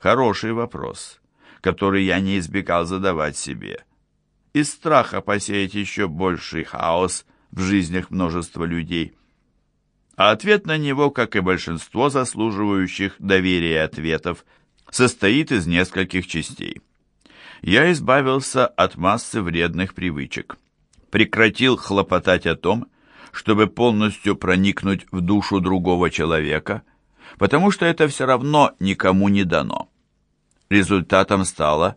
Хороший вопрос, который я не избегал задавать себе. Из страха посеять еще больший хаос в жизнях множества людей. А ответ на него, как и большинство заслуживающих доверия ответов, состоит из нескольких частей. Я избавился от массы вредных привычек. Прекратил хлопотать о том, чтобы полностью проникнуть в душу другого человека, потому что это все равно никому не дано. Результатом стала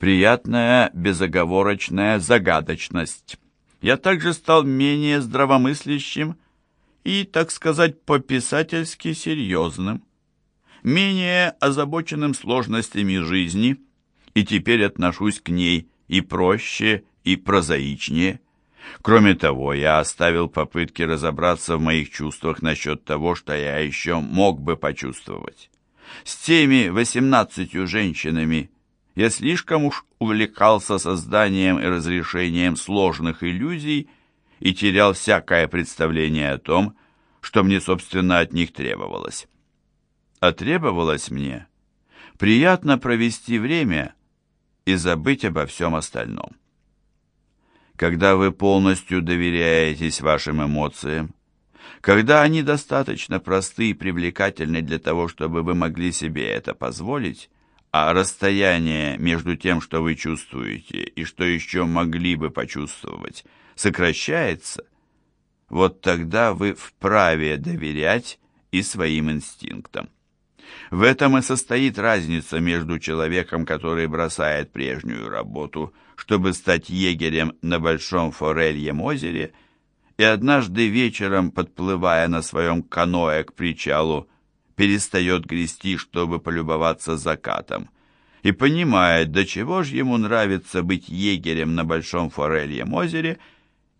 приятная безоговорочная загадочность. Я также стал менее здравомыслящим и, так сказать, по-писательски серьезным, менее озабоченным сложностями жизни, и теперь отношусь к ней и проще, и прозаичнее. Кроме того, я оставил попытки разобраться в моих чувствах насчет того, что я еще мог бы почувствовать. С теми восемнадцатью женщинами я слишком уж увлекался созданием и разрешением сложных иллюзий и терял всякое представление о том, что мне, собственно, от них требовалось. А требовалось мне приятно провести время и забыть обо всем остальном. Когда вы полностью доверяетесь вашим эмоциям, когда они достаточно просты и привлекательны для того, чтобы вы могли себе это позволить, а расстояние между тем, что вы чувствуете, и что еще могли бы почувствовать, сокращается, вот тогда вы вправе доверять и своим инстинктам. В этом и состоит разница между человеком, который бросает прежнюю работу, чтобы стать егерем на Большом Форельем озере, и однажды вечером, подплывая на своем каноэ к причалу, перестает грести, чтобы полюбоваться закатом, и понимает, до чего же ему нравится быть егерем на Большом Форельем озере,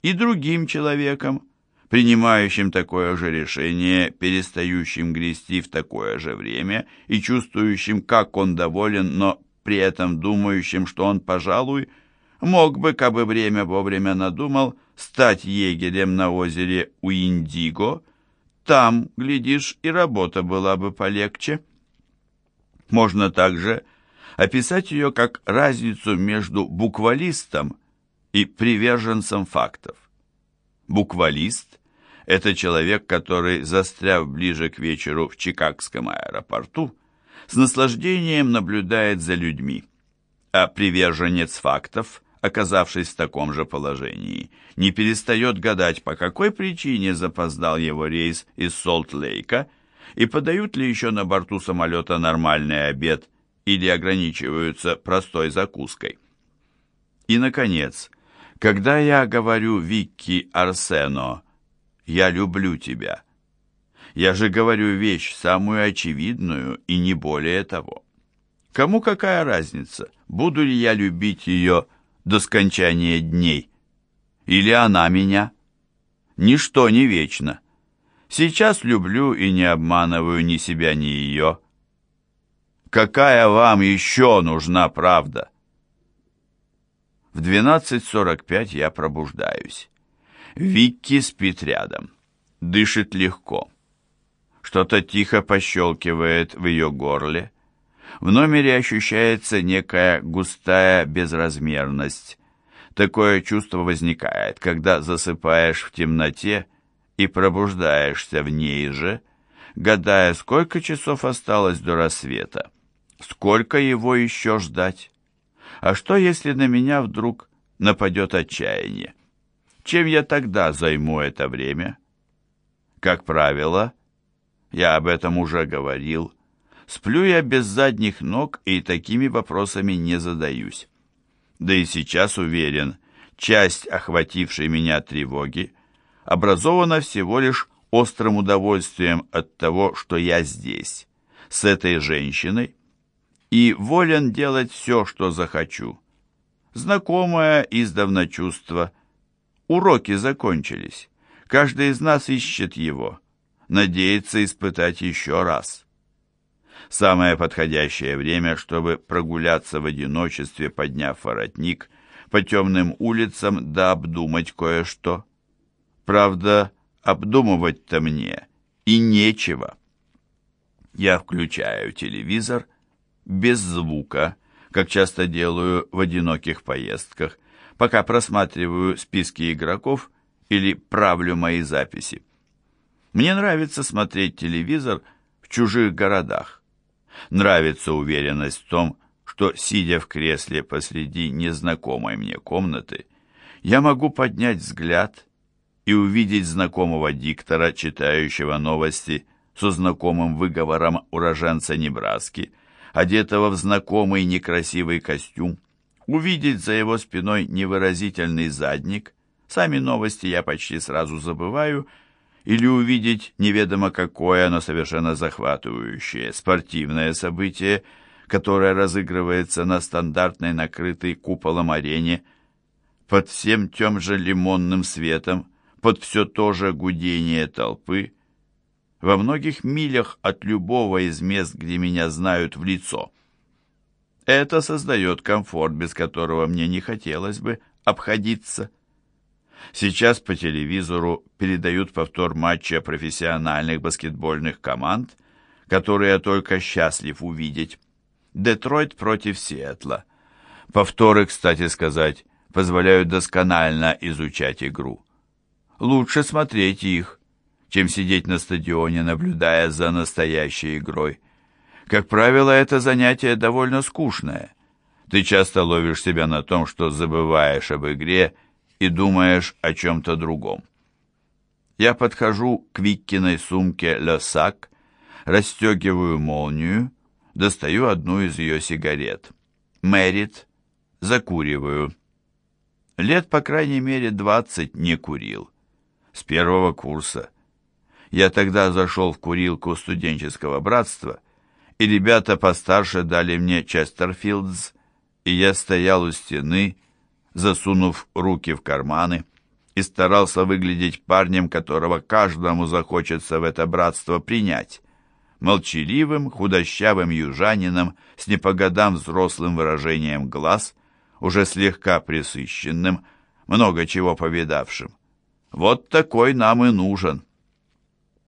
и другим человеком, принимающим такое же решение, перестающим грести в такое же время и чувствующим, как он доволен, но при этом думающим, что он, пожалуй, мог бы, как бы время вовремя надумал, стать егерем на озере Уиндиго. Там, глядишь, и работа была бы полегче. Можно также описать ее как разницу между буквалистом и приверженцем фактов. Буквалист это человек, который, застряв ближе к вечеру в Чикагском аэропорту, с наслаждением наблюдает за людьми. А приверженец фактов, оказавшись в таком же положении, не перестает гадать, по какой причине запоздал его рейс из Солт-Лейка и подают ли еще на борту самолета нормальный обед или ограничиваются простой закуской. И, наконец, когда я говорю Викки Арсено «Я люблю тебя». Я же говорю вещь самую очевидную и не более того. Кому какая разница, буду ли я любить ее до скончания дней? Или она меня? Ничто не вечно. Сейчас люблю и не обманываю ни себя, ни ее. Какая вам еще нужна правда? В 12.45 я пробуждаюсь. Викки спит рядом. Дышит легко. Что-то тихо пощелкивает в ее горле. В номере ощущается некая густая безразмерность. Такое чувство возникает, когда засыпаешь в темноте и пробуждаешься в ней же, гадая, сколько часов осталось до рассвета, сколько его еще ждать. А что, если на меня вдруг нападет отчаяние? Чем я тогда займу это время? Как правило, я об этом уже говорил, сплю я без задних ног и такими вопросами не задаюсь. Да и сейчас уверен, часть охватившей меня тревоги образована всего лишь острым удовольствием от того, что я здесь, с этой женщиной, и волен делать все, что захочу. Знакомое издавна чувство, Уроки закончились. Каждый из нас ищет его, надеется испытать еще раз. Самое подходящее время, чтобы прогуляться в одиночестве, подняв воротник, по темным улицам да обдумать кое-что. Правда, обдумывать-то мне и нечего. Я включаю телевизор, без звука, как часто делаю в одиноких поездках, пока просматриваю списки игроков или правлю мои записи. Мне нравится смотреть телевизор в чужих городах. Нравится уверенность в том, что, сидя в кресле посреди незнакомой мне комнаты, я могу поднять взгляд и увидеть знакомого диктора, читающего новости со знакомым выговором уроженца Небраски, одетого в знакомый некрасивый костюм, увидеть за его спиной невыразительный задник, сами новости я почти сразу забываю, или увидеть неведомо какое, но совершенно захватывающее спортивное событие, которое разыгрывается на стандартной накрытой куполом арене, под всем тем же лимонным светом, под все то же гудение толпы, во многих милях от любого из мест, где меня знают в лицо. Это создает комфорт, без которого мне не хотелось бы обходиться. Сейчас по телевизору передают повтор матча профессиональных баскетбольных команд, которые я только счастлив увидеть. Детройт против Сиэтла. Повторы, кстати сказать, позволяют досконально изучать игру. Лучше смотреть их, чем сидеть на стадионе, наблюдая за настоящей игрой. Как правило, это занятие довольно скучное. Ты часто ловишь себя на том, что забываешь об игре и думаешь о чем-то другом. Я подхожу к Виккиной сумке «Лесак», расстегиваю молнию, достаю одну из ее сигарет. Мэрит, закуриваю. Лет, по крайней мере, двадцать не курил. С первого курса. Я тогда зашел в курилку студенческого братства, и ребята постарше дали мне Честерфилдс, и я стоял у стены, засунув руки в карманы, и старался выглядеть парнем, которого каждому захочется в это братство принять, молчаливым, худощавым южанином с не по годам взрослым выражением глаз, уже слегка присыщенным, много чего повидавшим. Вот такой нам и нужен.